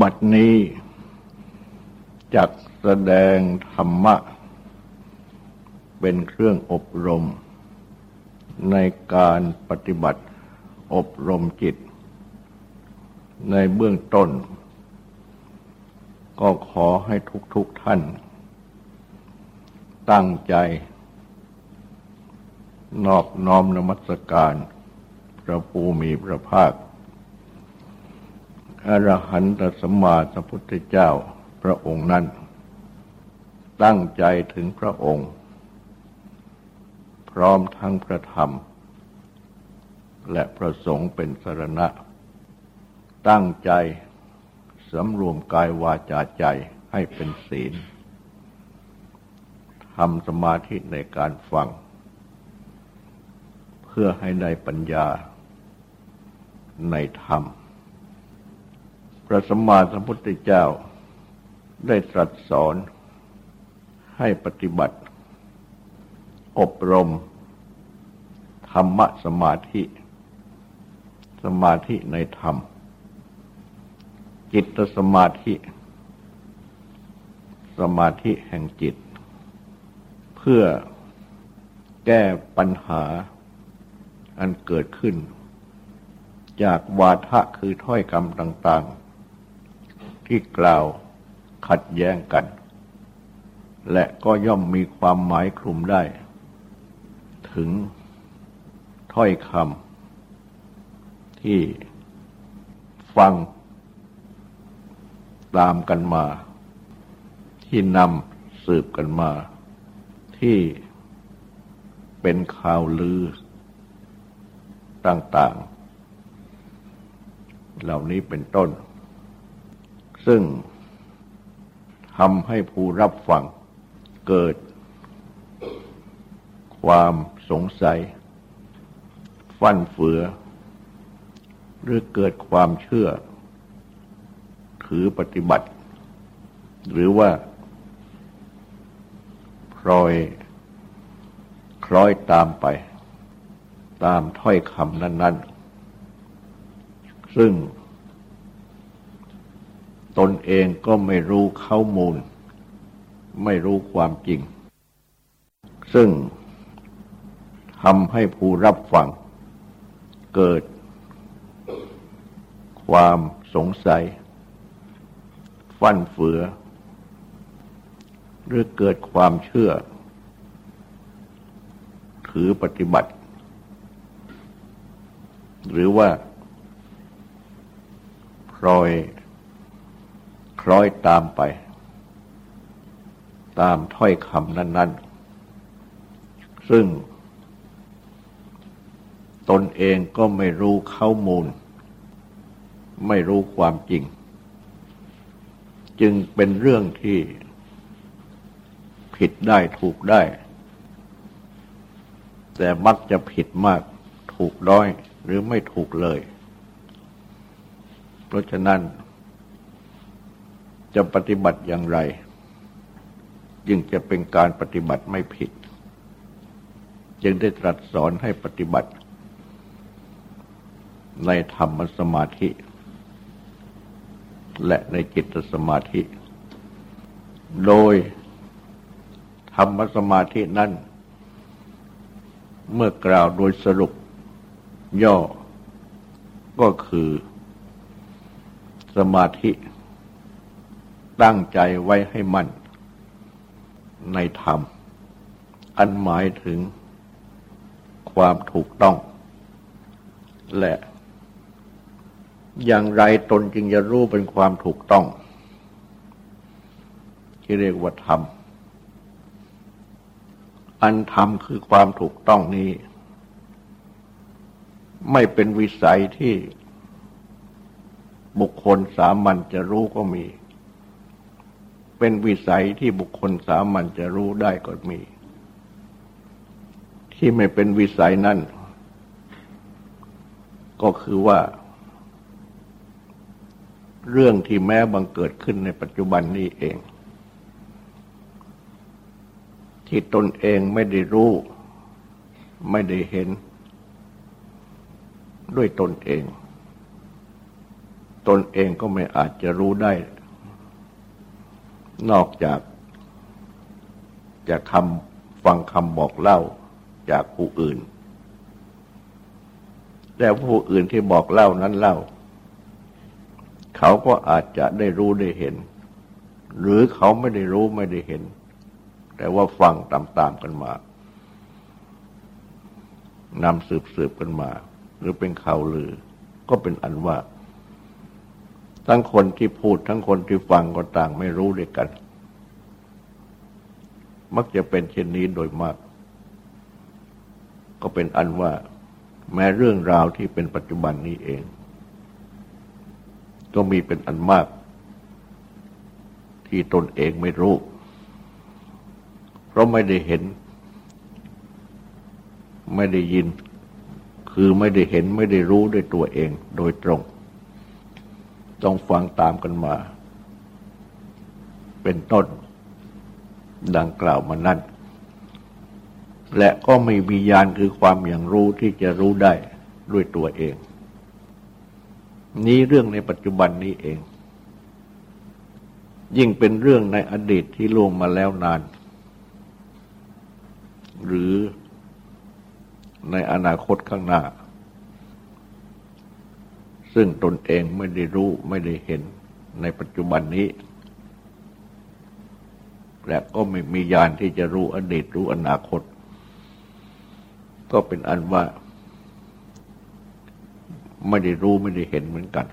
บัดนี้จักแสดงธรรมะ เป็นเครื่องอบรม ในการปฏิบัติอบรมจิต ในเบื้องต้น ก็ขอให้ทุกๆทท่าน ตั้งใจ นอบน้อมนมัสการ พระภูมิพระภาค อรหันตสมมาสัมพุทธเจ้าพระองค์นั้น ตั้งใจถึงพระองค์ พร้อมทั้งพระธรรม และพระสงฆ์เป็นสรณะ ตั้งใจสำรวมกายวาจาใจให้เป็นศีลทำสมาธิในการฟัง เพื่อให้ได้ปัญญาในธรรม พระสัมมาสัมพุทธเจ้าได้ตรัสสอนให้ปฏิบัติ อบรม ธรรมสมาธิ สมาธิในธรรม จิตสมาธิ สมาธิแห่งจิต เพื่อแก้ปัญหาอันเกิดขึ้น จากวาทะคือถ้อยคำต่าง ๆ ที่กล่าวขัดแย้งกัน และก็ย่อมมีความหมายคลุมได้ ถึงถ้อยคำที่ฟังตามกันมา ที่นำสืบกันมา ที่เป็นข่าวลือต่าง ๆ เหล่านี้เป็นต้น ซึ่งทำให้ผู้รับฟังเกิด ความสงสัย ฟั่นเฟือ หรือเกิดความเชื่อ ถือปฏิบัติ หรือว่าพลอยคล้อยตามไป ตามถ้อยคำนั้น ๆ ซึ่ง ตนเองก็ไม่รู้ข้อมูล ไม่รู้ความจริง ซึ่งทำให้ผู้รับฟัง เกิด ความสงสัย ฟั่นเฟือ หรือเกิดความเชื่อ ถือปฏิบัติ หรือว่าพลอย ล้อยตามไป ตามถ้อยคำนั้น ๆ ซึ่ง ตนเองก็ไม่รู้ข้อมูล ไม่รู้ความจริง จึงเป็นเรื่องที่ผิดได้ถูกได้ แต่มักจะผิดมากถูกน้อยหรือไม่ถูกเลย เพราะฉะนั้น จะปฏิบัติอย่างไร จึงจะเป็นการปฏิบัติไม่ผิด จึงได้ตรัสสอนให้ปฏิบัติ ในธรรมสมาธิ และในจิตสมาธิ โดยธรรมสมาธินั้น เมื่อกล่าวโดยสรุปย่อก็คือสมาธิ ตั้งใจไว้ให้มั่น ในธรรม อันหมายถึงความถูกต้อง และ อย่างไรตนจึงจะรู้เป็นความถูกต้อง ที่เรียกว่าธรรม อันธรรมคือความถูกต้องนี้ ไม่เป็นวิสัยที่บุคคลสามัญจะรู้ก็มี เป็นวิสัยที่บุคคลสามัญจะรู้ได้ก็มี ที่ไม่เป็นวิสัยนั่น ก็คือว่า เรื่องที่แม้บังเกิดขึ้นในปัจจุบันนี้เอง ที่ตนเองไม่ได้รู้ ไม่ได้เห็น ด้วยตนเอง ตนเองก็ไม่อาจจะรู้ได้ นอกจากจะคำฟังคำบอกเล่าจากผู้อื่น แต่ผู้อื่นที่บอกเล่านั้นเล่า เขาก็อาจจะได้รู้ได้เห็น หรือเขาไม่ได้รู้ไม่ได้เห็น แต่ว่าฟังตามๆกันมานำสืบสืบกันมา หรือเป็นข่าวลือ ก็เป็นอันว่า ทั้งคนที่พูดทั้งคนที่ฟังก็ต่างไม่รู้ด้วยกัน มักจะเป็นเช่นนี้โดยมาก ก็เป็นอันว่า แม้เรื่องราวที่เป็นปัจจุบันนี้เอง ก็มีเป็นอันมาก ที่ตนเองไม่รู้ เพราะไม่ได้เห็น ไม่ได้ยิน คือไม่ได้เห็นไม่ได้รู้ด้วยตัวเองโดยตรง ต้องฟังตามกันมา เป็นต้นดังกล่าวมานั้น และก็ไม่มียานคือความอย่างรู้ที่จะรู้ได้ด้วยตัวเอง นี้เรื่องในปัจจุบันนี้เอง ยิ่งเป็นเรื่องในอดีตที่ล่วงมาแล้วนาน หรือในอนาคตข้างหน้า ซึ่งตนเองไม่ได้รู้ไม่ได้เห็นในปัจจุบันนี้ และก็ไม่มียานที่จะรู้อดีตรู้อนาคต ก็เป็นอันว่า ไม่ได้รู้ไม่ได้เห็นเหมือนกัน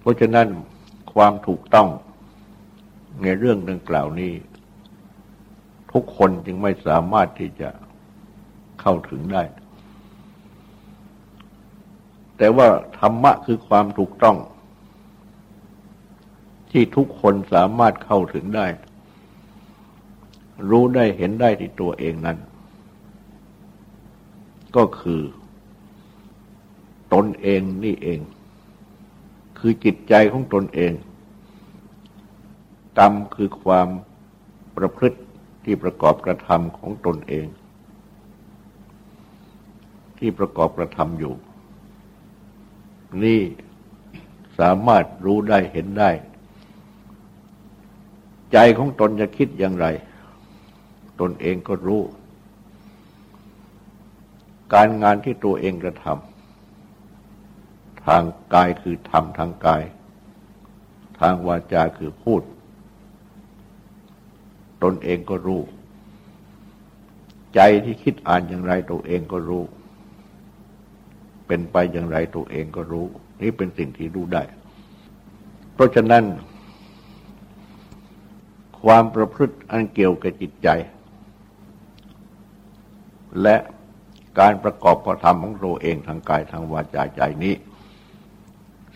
เพราะฉะนั้นความถูกต้องในเรื่องดังกล่าวนี้ ทุกคนจึงไม่สามารถที่จะเข้าถึงได้ แต่ว่าธรรมะคือความถูกต้อง ที่ทุกคนสามารถเข้าถึงได้ รู้ได้เห็นได้ที่ตัวเองนั้น ก็คือ ตนเองนี่เอง คือจิตใจของตนเองกรรมคือความประพฤติที่ประกอบกระทำของตนเอง ที่ประกอบกระทำอยู่ นี่สามารถรู้ได้เห็นได้ ใจของตนจะคิดอย่างไร ตนเองก็รู้ การงานที่ตัวเองกระทำทางกายคือทำทางกาย ทางวาจาคือพูด ตนเองก็รู้ ใจที่คิดอ่านอย่างไรตัวเองก็รู้ เป็นไปอย่างไรตัวเองก็รู้ นี่เป็นสิ่งที่รู้ได้ เพราะฉะนั้น ความประพฤติอันเกี่ยวกับจิตใจ และการประกอบกระทำของตัวเองทางกายทางวาจาใจนี้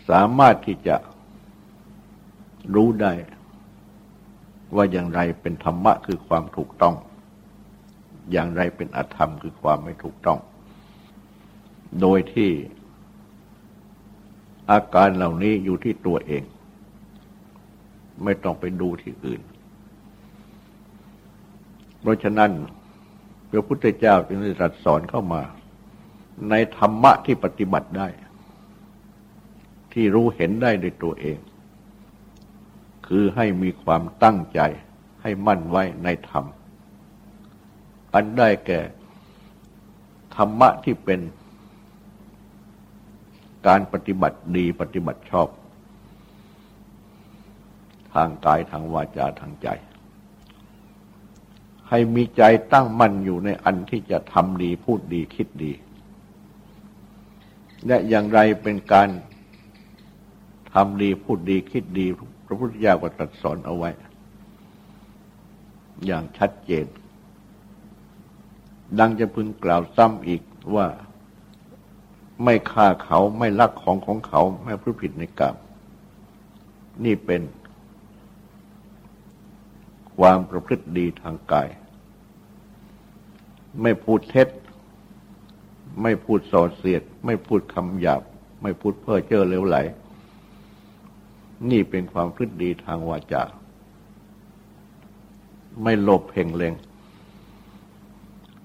สามารถที่จะรู้ได้ ว่าอย่างไรเป็นธรรมะคือความถูกต้อง อย่างไรเป็นอธรรมคือความไม่ถูกต้อง โดยที่อาการเหล่านี้อยู่ที่ตัวเอง ไม่ต้องไปดูที่อื่น เพราะฉะนั้นพระพุทธเจ้าจึงได้ตรัสสอนเข้ามา ในธรรมะที่ปฏิบัติได้ ที่รู้เห็นได้ด้วยตัวเอง คือให้มีความตั้งใจให้มั่นไว้ในธรรม อันได้แก่ธรรมะที่เป็น การปฏิบัติดีปฏิบัติชอบ ทางกายทางวาจาทางใจ ให้มีใจตั้งมั่นอยู่ในอันที่จะทำดีพูดดีคิดดี และอย่างไรเป็นการทำดีพูดดีคิดดี พระพุทธเจ้าก็ตรัสสอนเอาไว้ อย่างชัดเจน ดังจะพึงกล่าวซ้ำอีกว่า ไม่ฆ่าเขาไม่ลักของของเขาไม่พูดผิดในกรรมนี่เป็นความประพฤติดีทางกาย ไม่พูดเท็จ ไม่พูดส่อเสียด ไม่พูดคำหยาบ ไม่พูดเพ้อเจ้อเลวไหล นี่เป็นความพฤติดีทางวาจา ไม่โลภเพ่งเลง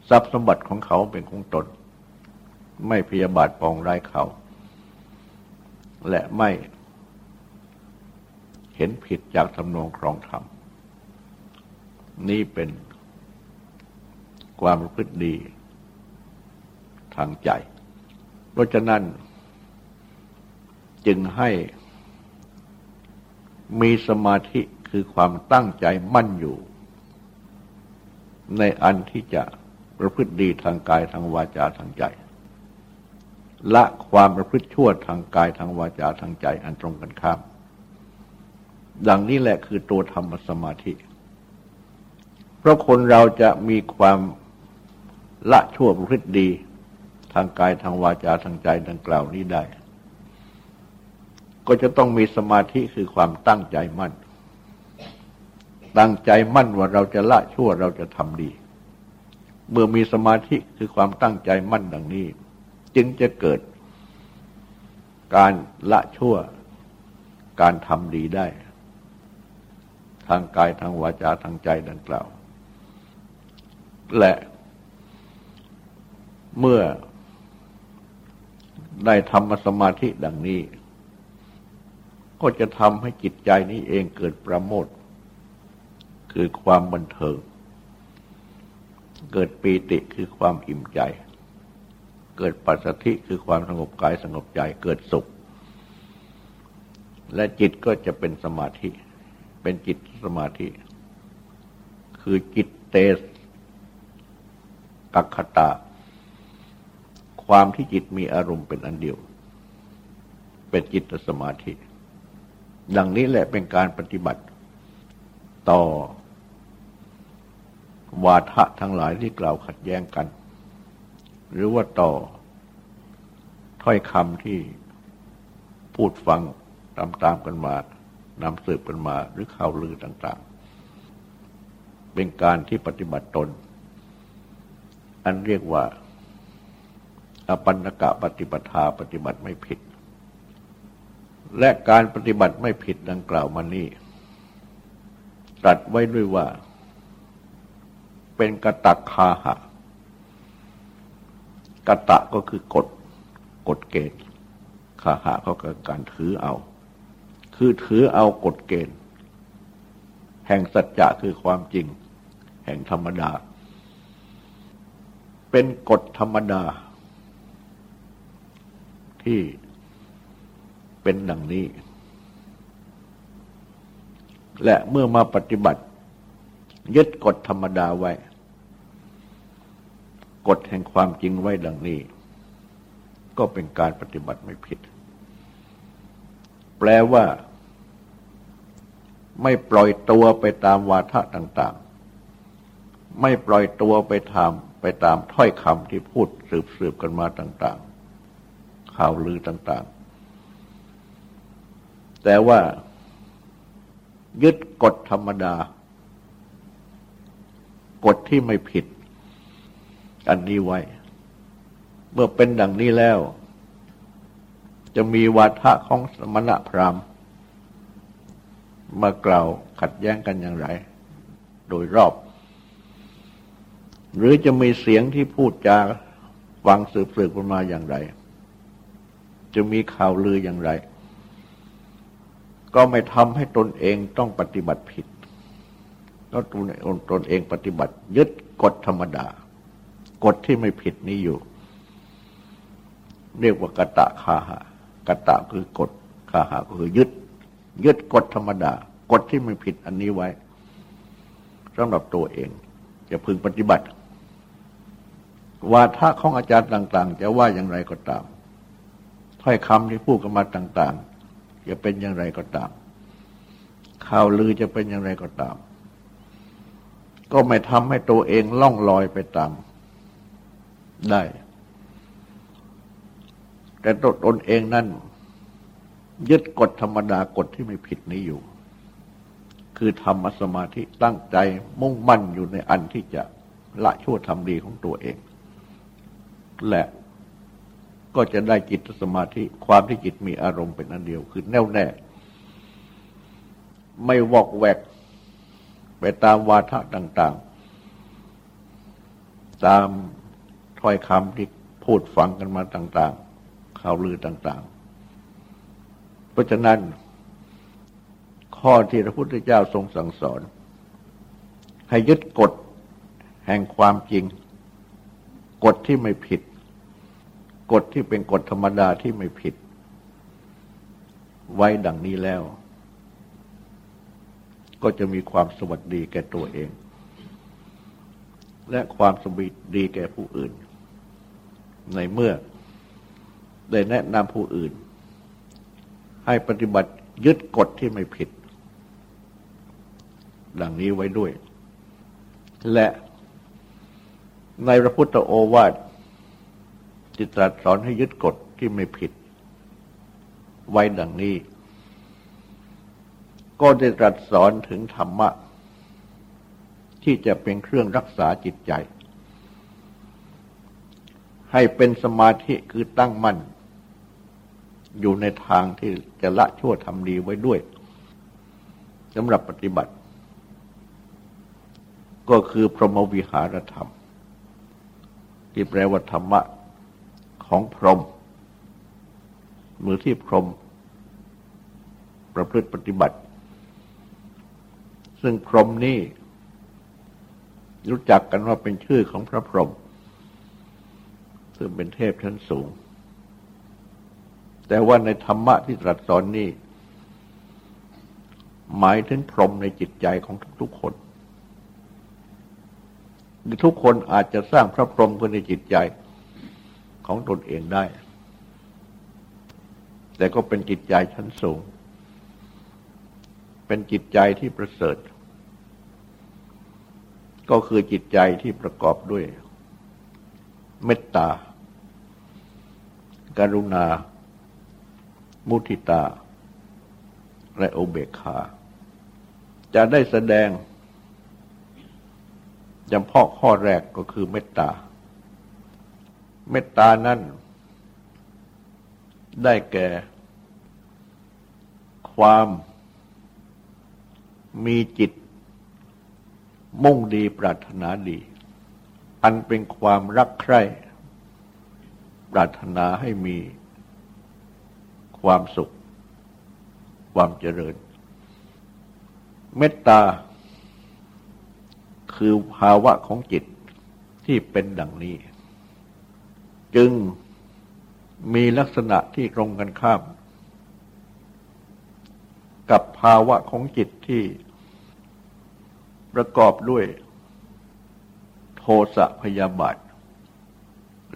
ทรัพย์สมบัติของเขาเป็นของตน ไม่พยาบาทปองร้ายเขา และไม่เห็นผิดจากทำนองครองธรรม นี่เป็นความประพฤติดีทางใจ เพราะฉะนั้นจึงให้มีสมาธิคือความตั้งใจมั่นอยู่ ในอันที่จะประพฤติดีทางกายทางวาจาทางใจ ละความประพฤติชั่วทางกายทางวาจาทางใจอันตรงกันข้าม ดังนี้แหละคือตัวธรรมสมาธิ เพราะคนเราจะมีความละชั่วประพฤติดี ทางกายทางวาจาทางใจดังกล่าวนี้ได้ ก็จะต้องมีสมาธิคือความตั้งใจมั่น ตั้งใจมั่นว่าเราจะละชั่วเราจะทำดี เมื่อมีสมาธิคือความตั้งใจมั่นดังนี้ จึงจะเกิดการละชั่วการทำดีได้ ทางกายทางวาจาทางใจดังกล่าว และเมื่อได้ทำสมาธิดังนี้ ก็จะทำให้จิตใจนี้เองเกิดประโมท คือความบันเทิง เกิดปีติคือความอิ่มใจ เกิดปัสสธิคือความสงบกายสงบใจเกิดสุข และจิตก็จะเป็นสมาธิ เป็นจิตสมาธิ คือจิตเตสกัคตา ความที่จิตมีอารมณ์เป็นอันเดียว เป็นจิตสมาธิ ดังนี้แหละเป็นการปฏิบัติต่อวาทะทั้งหลายที่กล่าวขัดแย้งกัน หรือว่าต่อ ถ้อยคำที่พูดฟังตามๆกันมานำสืบกันมาหรือข่าวลือต่าง ๆ เป็นการที่ปฏิบัติตน อันเรียกว่าอปันกะปฏิปทาปฏิบัติไม่ผิด และการปฏิบัติไม่ผิดดังกล่าวมานี้ตรัสไว้ด้วยว่า เป็นกระตักคาหะ กตะก็คือกฎกฎเกณฑ์คาหะก็คือการถือเอา คือถือเอากฎเกณฑ์ แห่งสัจจะคือความจริง แห่งธรรมดา เป็นกฎธรรมดา ที่เป็นดังนี้ และเมื่อมาปฏิบัติ ยึดกฎธรรมดาไว้ กฎแห่งความจริงไว้ดังนี้ ก็เป็นการปฏิบัติไม่ผิด แปลว่า ไม่ปล่อยตัวไปตามวาทะต่าง ๆ ไม่ปล่อยตัวไปทำไปตามถ้อยคำที่พูดสืบๆกันมาต่าง ๆ ข่าวลือต่าง ๆ แต่ว่า ยึดกฎธรรมดา กฎที่ไม่ผิด อันนี้ไว้ เมื่อเป็นดังนี้แล้ว จะมีวาทะของสมณะพราหมณ์มากล่าวขัดแย้งกันอย่างไร โดยรอบ หรือจะมีเสียงที่พูดจาฟังสืบสืบกันมาอย่างไร จะมีข่าวลืออย่างไร ก็ไม่ทำให้ตนเองต้องปฏิบัติผิดก็ตนตนเองปฏิบัติ ยึดกฎธรรมดา กฎที่ไม่ผิดนี้อยู่ เรียกว่ากตะคาหะกตะคือกฎคาหะก็คือยึด ยึดกฎธรรมดา กฎที่ไม่ผิดอันนี้ไว้สำหรับตัวเองจะพึงปฏิบัติวาทะของอาจารย์ต่าง ๆ จะว่าอย่างไรก็ตาม ถ้อยคำที่พูดกันมาต่าง ๆ จะเป็นอย่างไรก็ตาม ข่าวลือจะเป็นอย่างไรก็ตาม ก็ไม่ทำให้ตัวเองล่องลอยไปตาม ได้ แต่ตัวตนเองนั่นยึดกฎธรรมดากฎที่ไม่ผิดนี้อยู่ คือธรรมสมาธิตั้งใจมุ่งมั่นอยู่ในอันที่จะละชั่วทำดีของตัวเอง และก็จะได้จิตสมาธิความที่จิตมีอารมณ์เป็นอันเดียว คือแน่วแน่ ไม่วอกแวก ไปตามวาทะต่าง ๆ ตาม ถ้อยคำที่พูดฟังกันมาต่าง ๆ ข่าวลือต่าง ๆ เพราะฉะนั้น ข้อที่พระพุทธเจ้าทรงสั่งสอน ให้ยึดกฎแห่งความจริง กฎที่ไม่ผิด กฎที่เป็นกฎธรรมดาที่ไม่ผิด ไว้ดังนี้แล้ว ก็จะมีความสวัสดีแก่ตัวเอง และความสวัสดีแก่ผู้อื่น ในเมื่อได้แนะนำผู้อื่น ให้ปฏิบัติยึดกฎที่ไม่ผิด ดังนี้ไว้ด้วย และในพระพุทธโอวาทที่ตรัสสอนให้ยึดกฎที่ไม่ผิด ไว้ดังนี้ ก็ได้ตรัสสอนถึงธรรมะ ที่จะเป็นเครื่องรักษาจิตใจ ให้เป็นสมาธิคือตั้งมั่น อยู่ในทางที่จะละชั่วทำดีไว้ด้วยสำหรับปฏิบัติ ก็คือพรหมวิหารธรรม ที่แปลว่าธรรมะของพรหมมือที่พรหมประพฤติปฏิบัติ ซึ่งพรหมนี้รู้จักกันว่าเป็นชื่อของพระพรหม ซึ่งเป็นเทพชั้นสูง แต่ว่าในธรรมะที่ตรัสสอนนี้หมายถึงพรหมในจิตใจของทุกๆคนทุกคนอาจจะสร้างพระพรหมขึ้นในจิตใจของตนเองได้ แต่ก็เป็นจิตใจชั้นสูง เป็นจิตใจที่ประเสริฐ ก็คือจิตใจที่ประกอบด้วยเมตตา การุณา มุทิตา และโอเบคา จะได้แสดงจำเพาะข้อแรกก็คือเมตตา เมตตานั้นได้แก่ ความมีจิต มุ่งดีปรารถนาดี อันเป็นความรักใคร่ ปรารถนาให้มีความสุข ความเจริญ เมตตา คือภาวะของจิตที่เป็นดังนี้ จึงมีลักษณะที่ตรงกันข้าม กับภาวะของจิตที่ประกอบด้วยโทสะพยาบาท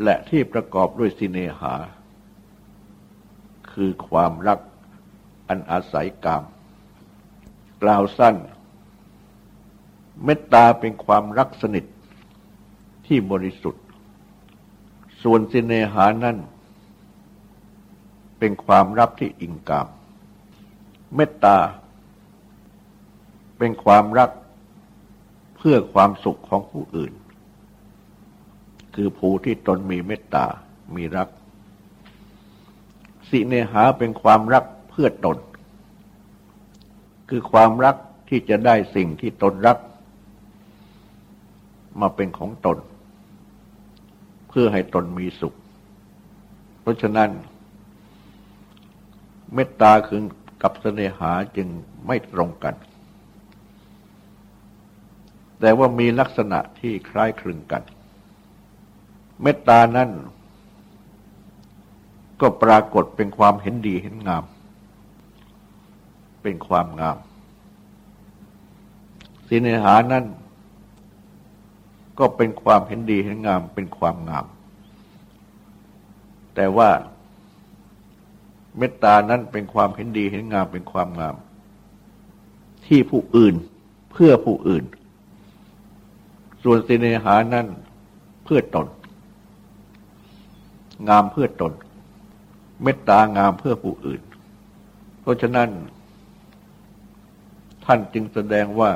และที่ประกอบด้วยสิเนหา คือความรักอันอาศัยกามกล่าวสั้น เมตตาเป็นความรักสนิทที่บริสุทธิ์ ส่วนสิเนหานั้น เป็นความรับที่อิงกามเมตตา เป็นความรักเพื่อความสุขของผู้อื่น คือผู้ที่ตนมีเมตตา มีรัก สิเนหาเป็นความรักเพื่อตน คือความรักที่จะได้สิ่งที่ตนรัก มาเป็นของตน เพื่อให้ตนมีสุข เพราะฉะนั้น เมตตาคือกับสเสนหาจึงไม่ตรงกัน แต่ว่ามีลักษณะที่คล้ายคลึงกัน เมตตานั้นก็ปรากฏเป็นความเห็นดีเห็นงาม เป็นความงาม สิเนหานั้นก็เป็นความเห็นดีเห็นงาม เป็นความงาม แต่ว่าเมตตานั้นเป็นความเห็นดีเห็นงามเป็นความงาม ที่ผู้อื่นเพื่อผู้อื่น ส่วนสิเนหานั้นเพื่อตน งามเพื่อตน เมตตางามเพื่อผู้อื่น เพราะฉะนั้น ท่านจึงแสดงว่า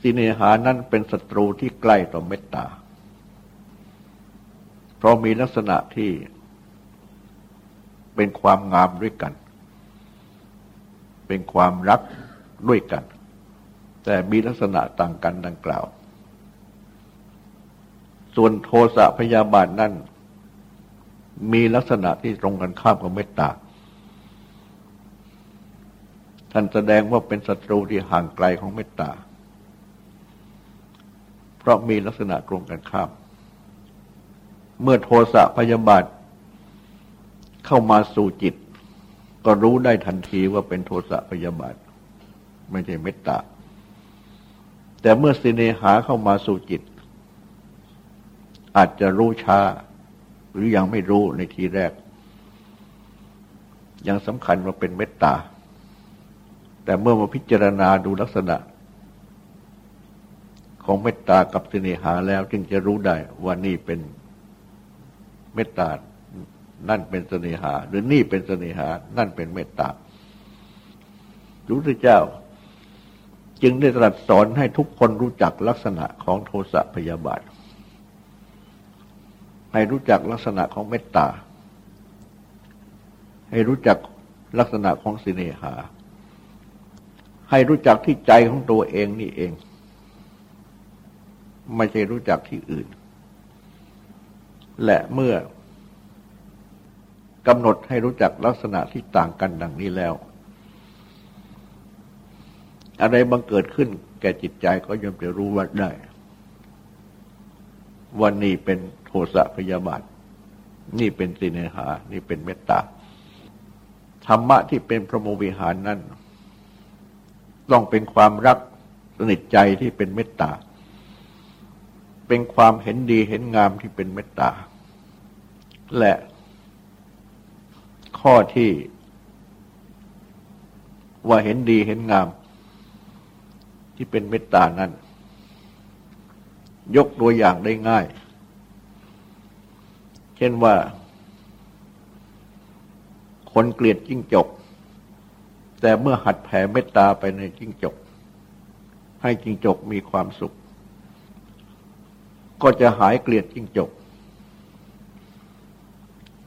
สิเนหานั้นเป็นศัตรูที่ใกล้ต่อเมตตา เพราะมีลักษณะที่เป็นความงามด้วยกัน เป็นความรักด้วยกัน แต่มีลักษณะต่างกันดังกล่าว ส่วนโทสะพยาบาทนั้น มีลักษณะที่ตรงกันข้ามกับเมตตา ท่านแสดงว่าเป็นศัตรูที่ห่างไกลของเมตตา เพราะมีลักษณะตรงกันข้าม เมื่อโทสะพยาบาทเข้ามาสู่จิต ก็รู้ได้ทันทีว่าเป็นโทสะพยาบาท ไม่ใช่เมตตา แต่เมื่อสิเนหาเข้ามาสู่จิต อาจจะรู้ช้า หรือยังไม่รู้ในทีแรก ยังสำคัญว่าเป็นเมตตา แต่เมื่อมาพิจารณาดูลักษณะ ของเมตตากับสิเนหาแล้วจึงจะรู้ได้ว่านี่เป็นเมตตา นั่นเป็นสเสนหา หรือนี่เป็นสเสนหา นั่นเป็นเมตตารู้ที่เจ้า จึงได้ตรัสสอนให้ทุกคนรู้จักลักษณะของโทสะพยาบาท ให้รู้จักลักษณะของเมตตา ให้รู้จักลักษณะของสิเนหา ให้รู้จักที่ใจของตัวเองนี่เอง ไม่ใช่รู้จักที่อื่น และเมื่อกำหนดให้รู้จักลักษณะที่ต่างกันดังนี้แล้ว อะไรบังเกิดขึ้นแก่จิตใจก็ย่อมจะรู้ว่าได้ วันนี้เป็น สะพยาบาท นี่เป็นสิเนหา นี่เป็นเมตตา ธรรมะที่เป็นพระโมวิหารนั้น ต้องเป็นความรักสนิทใจที่เป็นเมตตา เป็นความเห็นดีเห็นงามที่เป็นเมตตา และข้อที่ว่าเห็นดีเห็นงาม ที่เป็นเมตตานั้น ยกตัวอย่างได้ง่าย เช่นว่า คนเกลียดจิ้งจก แต่เมื่อหัดแผ่เมตตาไปในจิ้งจก ให้จิ้งจกมีความสุข ก็จะหายเกลียดจิ้งจก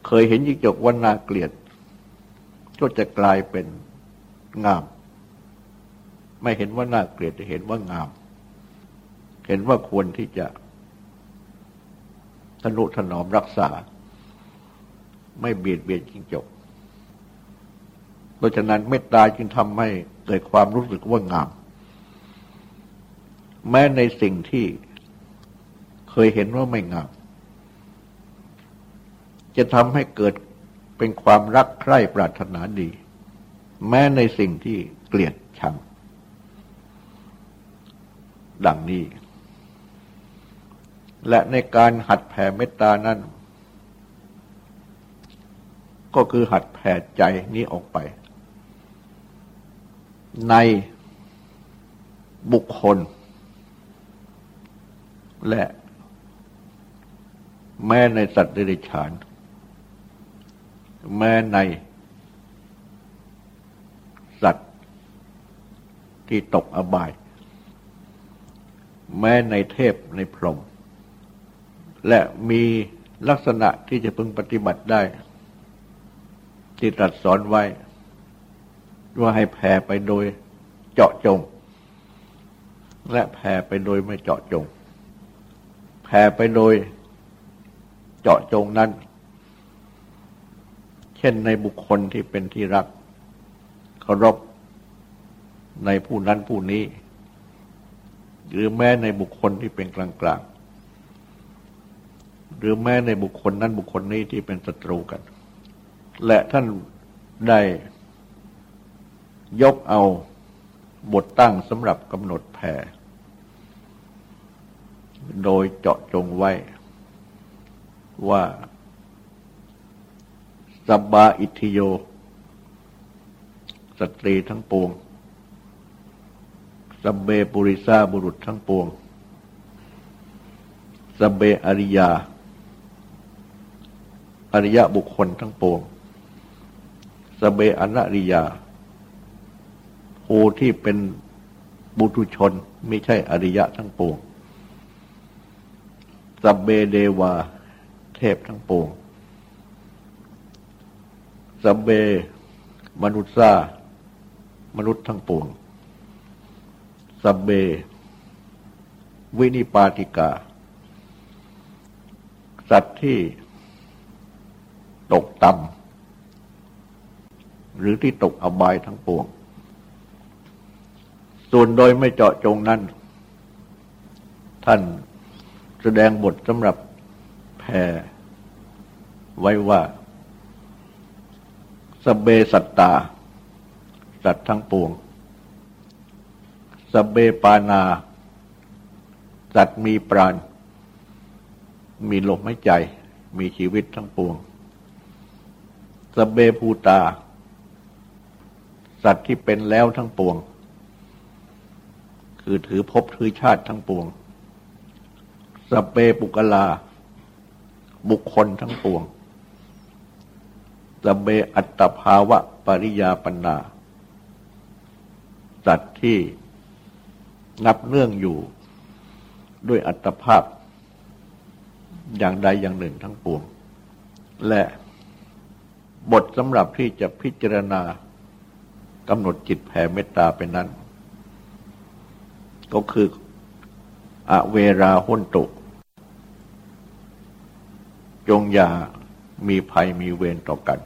เคยเห็นจิ้งจกว่าน่าเกลียด ก็จะกลายเป็นงาม ไม่เห็นว่าน่าเกลียดจะเห็นว่างาม เห็นว่าควรที่จะ ทนุถนอมรักษา ไม่เบียดเบียนจิงจกเพราะฉะนั้นเมตตาจึงทำให้เกิดความรู้สึกว่างาม แม้ในสิ่งที่เคยเห็นว่าไม่งาม จะทำให้เกิดเป็นความรักใคร่ปรารถนาดี แม้ในสิ่งที่เกลียดชังดังนี้ และในการหัดแผ่เมตตานั้น ก็คือหัดแผ่ใจนี้ออกไป ในบุคคล และแม้ในสัตว์เดรัจฉาน แม้ในสัตว์ที่ตกอบาย แม้ในเทพในพรหม และมีลักษณะที่จะพึงปฏิบัติได้ ที่ตรัสสอนไว้ ว่าให้แผ่ไปโดยเจาะจง และแผ่ไปโดยไม่เจาะจง แผ่ไปโดยเจาะจงนั้น เช่นในบุคคลที่เป็นที่รักเคารพในผู้นั้นผู้นี้ หรือแม้ในบุคคลที่เป็นกลางกลาง หรือแม้ในบุคคลนั้นบุคคลนี้ที่เป็นศัตรูกัน และท่านได้ยกเอาบทตั้งสำหรับกำหนดแผ่โดยเจาะจงไว้ ว่าสบบาอิทิโย สตรีทั้งปวงสับเบปุริซาบุรุษทั้งปวงสับเบอริยา อริยะบุคคลทั้งปวงสเบอนัริยาผู้ที่เป็นบุตุชนไม่ใช่อริยะทั้งปวงสเบเดวา เทพทั้งปวงสเบมนุษย์ซามนุษย์ทั้งปวงสเบ วินิปาติกา สัตว์ที่ ตกต่ำหรือที่ตกอบายทั้งปวง ส่วนโดยไม่เจาะจงนั้น ท่านแสดงบทสำหรับแผ่ไว้ว่า สเบสัตตา สัตว์ทั้งปวง สเบปานา สัตว์มีปราณ มีลมหายใจ มีชีวิตทั้งปวง เบภูตา สัตว์ที่เป็นแล้วทั้งปวง คือถือภพถือชาติทั้งปวง สเปปุกลา บุคคลทั้งปวง สเบอัตภาวะปริยาปัญนา สัตว์ที่นับเนื่องอยู่ด้วยอัตภาพอย่างใดอย่างหนึ่งทั้งปวง และ บทสำหรับที่จะพิจารณากำหนดจิตแผ่เมตตาเป็นนั้น ก็คืออเวราหุนตุ จงอย่ามีภัยมีเวรต่อกัน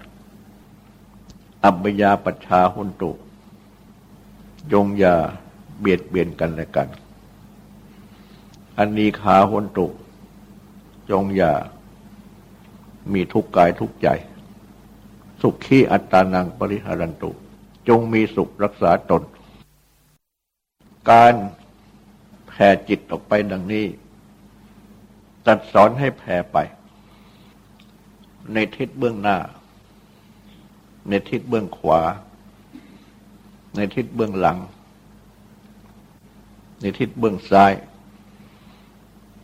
อับยาปัชชาหุนตุ จงอย่าเบียดเบียนกันและกัน อันนีขาหุนตุ จงอย่ามีทุกข์กายทุกข์ใจ สุขขี้อัตตานังปริหารันตุ จงมีสุขรักษาตน การแผ่จิตออกไปดังนี้ตัดสอนให้แผ่ไป ในทิศเบื้องหน้า ในทิศเบื้องขวา ในทิศเบื้องหลัง ในทิศเบื้องซ้าย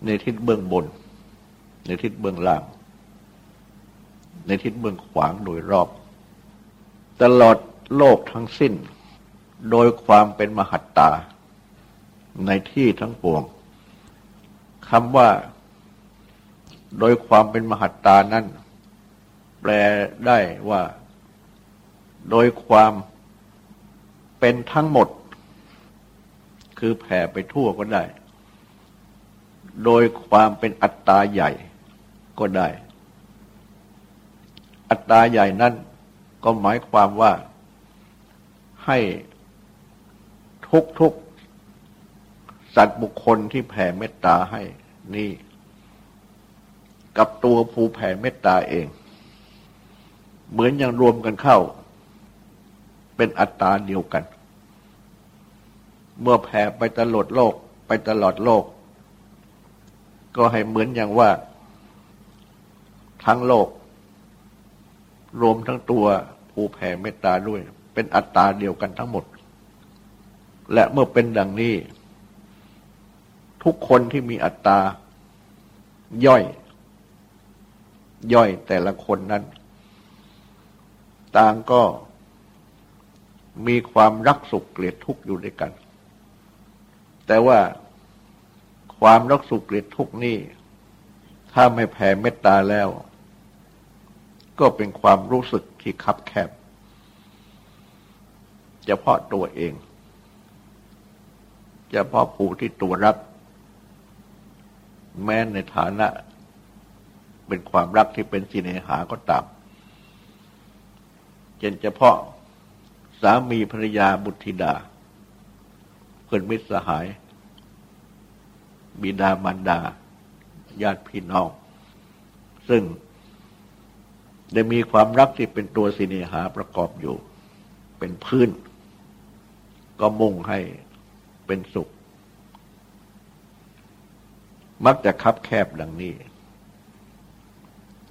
ในทิศเบื้องบน ในทิศเบื้องล่าง ในทิศเบื้องขวางโดยรอบ ตลอดโลกทั้งสิ้น โดยความเป็นมหัตตา ในที่ทั้งปวงคำว่า โดยความเป็นมหัตตานั้น แปลได้ว่า โดยความเป็นทั้งหมด คือแผ่ไปทั่วก็ได้ โดยความเป็นอัตตาใหญ่ก็ได้ อัตตาใหญ่นั้นก็หมายความว่าให้ทุกทุกสัตว์บุคคลที่แผ่เมตตาให้นี่ กับตัวผู้แผ่เมตตาเอง เหมือนอย่างรวมกันเข้า เป็นอัตตาเดียวกัน เมื่อแผ่ไปตลอดโลกไปตลอดโลก ก็ให้เหมือนอย่างว่า ทั้งโลก รวมทั้งตัวผู้แผ่เมตตาด้วย เป็นอัตตาเดียวกันทั้งหมด และเมื่อเป็นดังนี้ ทุกคนที่มีอัตตา ย่อย ย่อยแต่ละคนนั้น ต่างก็มีความรักสุขเกลียดทุกข์อยู่ด้วยกัน แต่ว่าความรักสุขเกลียดทุกข์นี่ ถ้าไม่แผ่เมตตาแล้ว ก็เป็นความรู้สึกที่คับแคบเฉพาะตัวเองเฉพาะผู้ที่ตัวรัก แม้ในฐานะ เป็นความรักที่เป็นสิเนหาก็ตามเช่นเฉพาะสามีภรรยาบุตรธิดา เพื่อนมิตรสหาย บิดามารดา ญาติพี่น้อง ซึ่ง ได้มีความรักที่เป็นตัวสิเนหาประกอบอยู่ เป็นพื้น ก็มุ่งให้เป็นสุข มักจะคับแคบดังนี้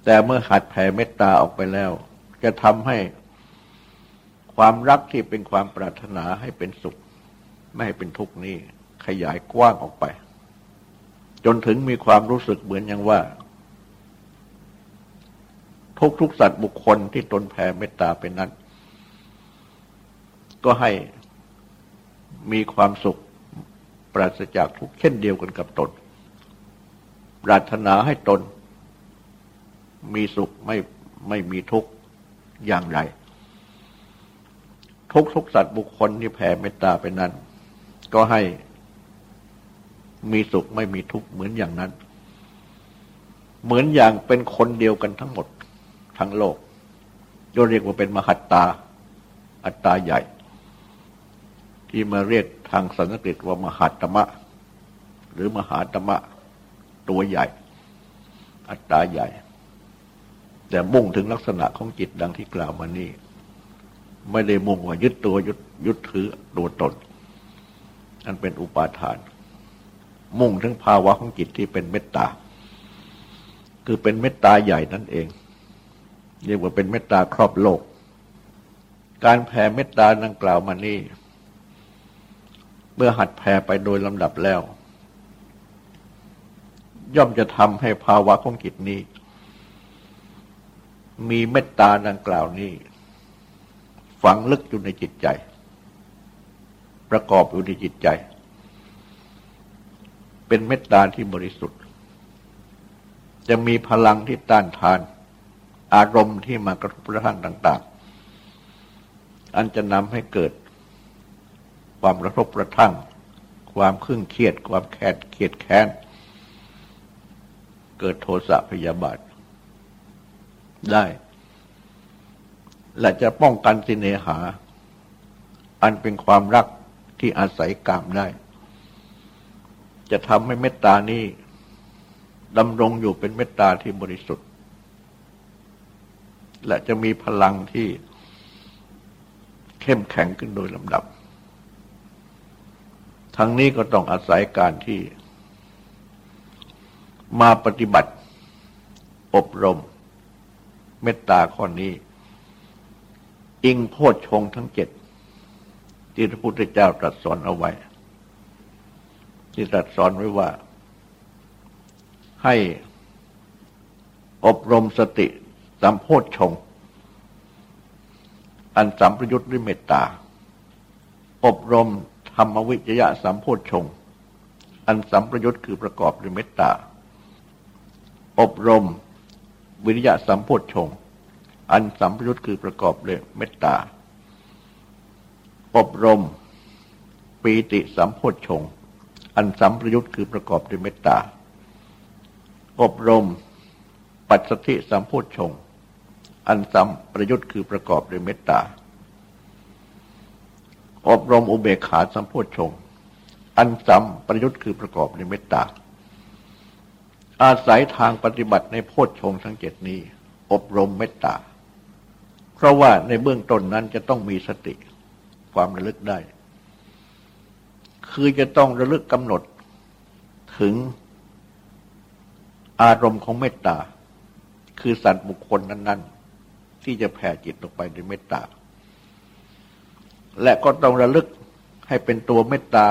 แต่เมื่อหัดแผ่เมตตาออกไปแล้ว จะทำให้ความรักที่เป็นความปรารถนาให้เป็นสุข ไม่ให้เป็นทุกข์นี้ ขยายกว้างออกไป จนถึงมีความรู้สึกเหมือนอย่างว่า ทุกทุกสัตว์บุคคลที่ตนแผ่เมตตาเป็นนั้น ก็ให้มีความสุขปราศจากทุกเช่นเดียวกันกับตน ปรารถนาให้ตน มีสุขไม่ไม่มีทุกข์อย่างไร ทุกทุกสัตว์บุคคลที่แผ่เมตตาไปนั้น ก็ให้มีสุขไม่มีทุกข์เหมือนอย่างนั้น เหมือนอย่างเป็นคนเดียวกันทั้งหมด ทั้งโลกโดยเรียกว่าเป็นมหัตตา อัตตาใหญ่ ที่มาเรียกทางสันสกฤตว่ามหาตมะ หรือมหาตมะตัวใหญ่ อัตตาใหญ่ แต่มุ่งถึงลักษณะของจิตดังที่กล่าวมานี้ไม่ได้มุ่งว่ายึดตัวยึดยึดถือตัวตนอันเป็นอุปาทาน มุ่งถึงภาวะของจิตที่เป็นเมตตา คือเป็นเมตตาใหญ่นั่นเอง เรียกว่าเป็นเมตตาครอบโลก การแผ่เมตตาดังกล่าวมานี้ เมื่อหัดแผ่ไปโดยลำดับแล้ว ย่อมจะทำให้ภาวะของจิตนี้ มีเมตตาดังกล่าวนี้ ฝังลึกอยู่ในจิตใจ ประกอบอยู่ในจิตใจ เป็นเมตตาที่บริสุทธิ์ จะมีพลังที่ต้านทาน อารมณ์ที่มากระทบกระทั่งต่าง ๆ อันจะนำให้เกิดความกระทบกระทั่ง ความขึ่งเครียด ความแค้นเครียดแค้น เกิดโทสะพยาบาทได้ และจะป้องกันสิเนหา อันเป็นความรักที่อาศัยกามได้ จะทำให้เมตตานี้ดำรงอยู่เป็นเมตตาที่บริสุทธิ์ และจะมีพลังที่เข้มแข็งขึ้นโดยลำดับ ทั้งนี้ก็ต้องอาศัยการที่มาปฏิบัติ อบรม เมตตาข้อนี้ อิงโพชฌงทั้งเจ็ดที่พระพุทธเจ้าตรัสสอนเอาไว้ ที่ตรัสสอนไว้ว่า ให้อบรมสติ สัมโพชฌงอันสัมประยุทธ์ด้วยเมตตา อบรมธรรมวิจยะสัมโพชฌงอันสัมประยุทธ์คือประกอบด้วยเมตตา อบรมวิริยะสัมโพชฌงอันสัมพยุตคือประกอบด้วยเมตตา อบรมปีติสัมโพชฌงอันสัมพยุตคือประกอบด้วยเมตตา อบรมปัจสถิสัมโพชฌง อันสัมประยุตคือประกอบด้วยเมตตา อบรมอุเบกขาสัมโพชฌงอันสัมประยุตคือประกอบด้วยเมตตา อาศัยทางปฏิบัติในโพชฌงทั้งเจ็ดนี้ อบรมเมตตา เพราะว่าในเบื้องต้นนั้นจะต้องมีสติความระลึกได้ คือจะต้องระลึกกำหนดถึงอารมณ์ของเมตตา คือสัตว์บุคคลนั้น ๆ ที่จะแผ่จิตออกไปด้วยเมตตา และก็ต้องระลึกให้เป็นตัวเมตตา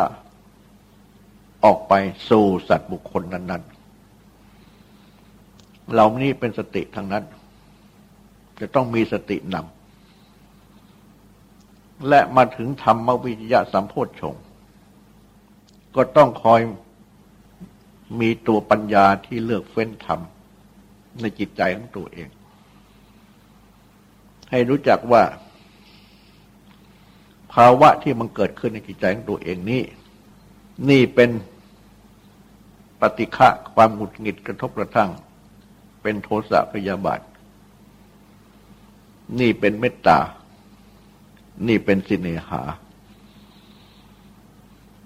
ออกไปสู่สัตว์บุคคลนั้น ๆ เหล่านี้เป็นสติทั้งนั้น จะต้องมีสตินำและมาถึงธรรมวิจยะสัมโพธชง ก็ต้องคอยมีตัวปัญญาที่เลือกเฟ้นธรรมในจิตใจของตัวเอง ให้รู้จักว่า ภาวะที่มันเกิดขึ้นในจิตใจของตัวเองนี้นี่เป็นปฏิฆะความหงุดหงิดกระทบกระทั่ง เป็นโทสะพยาบาท นี่เป็นเมตตา นี่เป็นสิเนหา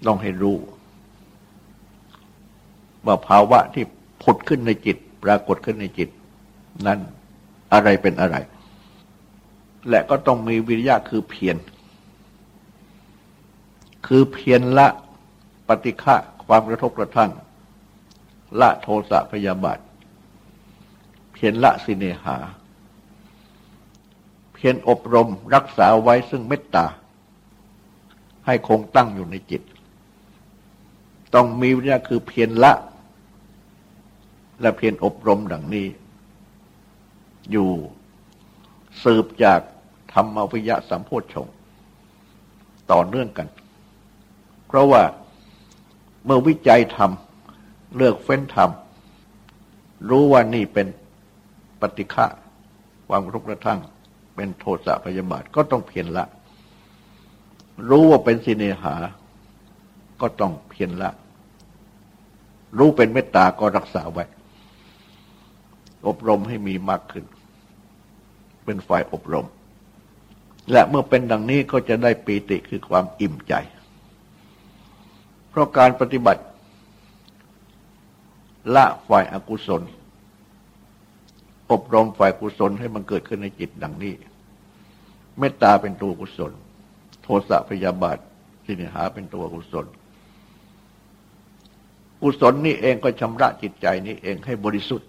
ต้องให้รู้ ว่าภาวะที่ผุดขึ้นในจิต ปรากฏขึ้นในจิต นั้นอะไรเป็นอะไร และก็ต้องมีวิริยะคือเพียร คือเพียรละปฏิฆะความกระทบกระทั่ง ละโทสะพยาบาท เพียรละสิเนหา เพียรอบรมรักษาไว้ซึ่งเมตตา ให้คงตั้งอยู่ในจิต ต้องมีวิญญาคือเพียรละ และเพียรอบรมดังนี้ อยู่สืบจาก ธรรมวิยะสัมโพชงต่อเนื่องกัน เพราะว่าเมื่อวิจัยธรรม เลือกเฟ้นธรรม รู้ว่านี่เป็นปฏิฆะความรุกระทั่ง เป็นโทสะพยาบาทก็ต้องเพียรละ รู้ว่าเป็นสิเนหา ก็ต้องเพียรละ รู้เป็นเมตตาก็รักษาไว้ อบรมให้มีมากขึ้น เป็นฝ่ายอบรม และเมื่อเป็นดังนี้ก็จะได้ปีติคือความอิ่มใจ เพราะการปฏิบัติละฝ่ายอากุศล อบรมฝ่ายกุศลให้มันเกิดขึ้นในจิตดังนี้ เมตตาเป็นตัวกุศล โทสะพยาบาทสินิหาเป็นตัวกุศล กุศลนี่เองก็ชำระจิตใจนี้เองให้บริสุทธิ์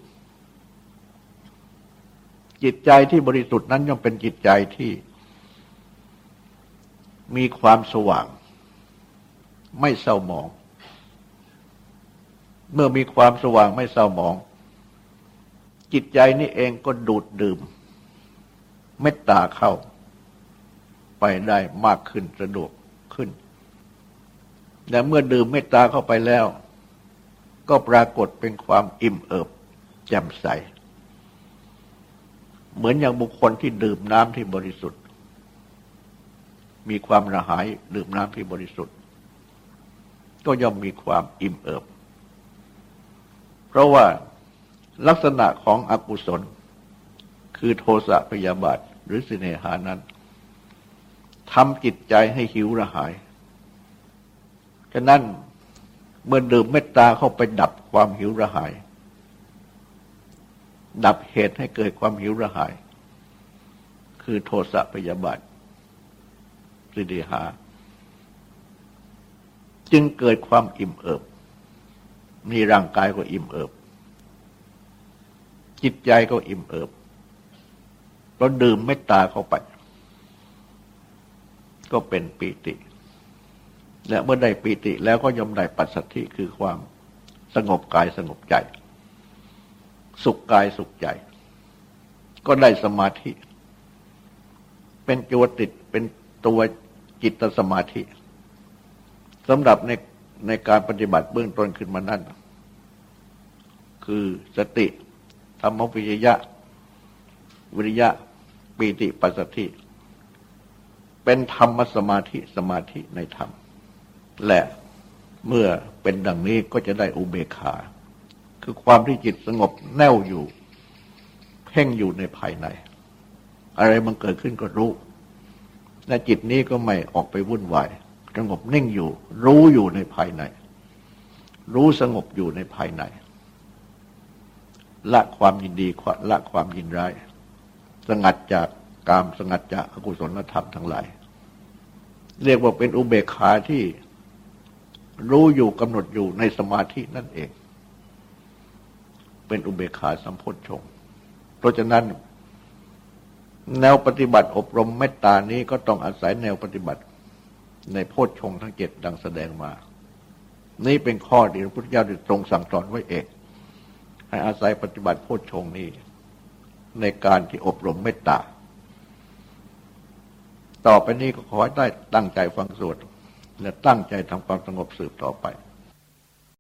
จิตใจที่บริสุทธิ์นั้นย่อมเป็นจิตใจที่ มีความสว่าง ไม่เศร้าหมอง เมื่อมีความสว่างไม่เศร้าหมอง จิตใจนี่เองก็ดูดดื่ม เมตตาเข้า ไปได้มากขึ้นสะดวกขึ้นแต่เมื่อดื่มเมตตาเข้าไปแล้ว ก็ปรากฏเป็นความอิ่มเอิบแจ่มใส เหมือนอย่างบุคคลที่ดื่มน้ำที่บริสุทธิ์ มีความระหายดื่มน้ำที่บริสุทธิ์ ก็ย่อมมีความอิ่มเอิบ เพราะว่าลักษณะของอกุศล คือโทสะพยาบาทหรือสิเนหานั้นทำจิตใจให้หิวระหาย ฉะนั้นเมื่อดื่มเมตตาเข้าไปดับความหิวระหาย ดับเหตุให้เกิดความหิวระหาย คือโทสะพยาบาท สิเนหา จึงเกิดความอิ่มเอิบ มีร่างกายก็อิ่มเอิบ จิตใจก็อิ่มเอิบเราดื่มเมตตาเข้าไป ก็เป็นปีติ และเมื่อได้ปีติแล้วก็ยอมได้ปัสสัทธิคือความสงบกายสงบใจ สุขกายสุขใจ ก็ได้สมาธิ เป็นตัวติดเป็นตัว จิตสมาธิสำหรับในในการปฏิบัติเบื้องต้นขึ้นมานั่นคือสติธรรมวิยะ วิริยะปีติปัสสติเป็นธรรมสมาธิสมาธิในธรรม และเมื่อเป็นดังนี้ก็จะได้อุเบกขา คือความที่จิตสงบแน่วอยู่ เพ่งอยู่ในภายใน อะไรมันเกิดขึ้นก็รู้ และจิตนี้ก็ไม่ออกไปวุ่นวายสงบนิ่งอยู่ รู้อยู่ในภายใน รู้สงบอยู่ในภายใน ละความยินดีละความยินร้าย สงัดจากกามสงัดจากอกุศลธรรมทั้งหลาย เรียกว่าเป็นอุเบกขาที่รู้อยู่กำหนดอยู่ในสมาธินั่นเอง เป็นอุเบกขาสัมโพชฌงเพราะฉะนั้น แนวปฏิบัติอบรมเมตตานี้ก็ต้องอาศัยแนวปฏิบัติในโพชฌงทั้งเจ็ดดังแสดงมา นี่เป็นข้อที่พระพุทธเจ้าได้ตรงสั่งสอนไว้เองให้อาศัยปฏิบัติโพชฌงนี้ ในการที่อบรมเมตตา ต่อไปนี้ก็ขอให้ได้ตั้งใจฟังสวดและตั้งใจทำความสงบสืบต่อไป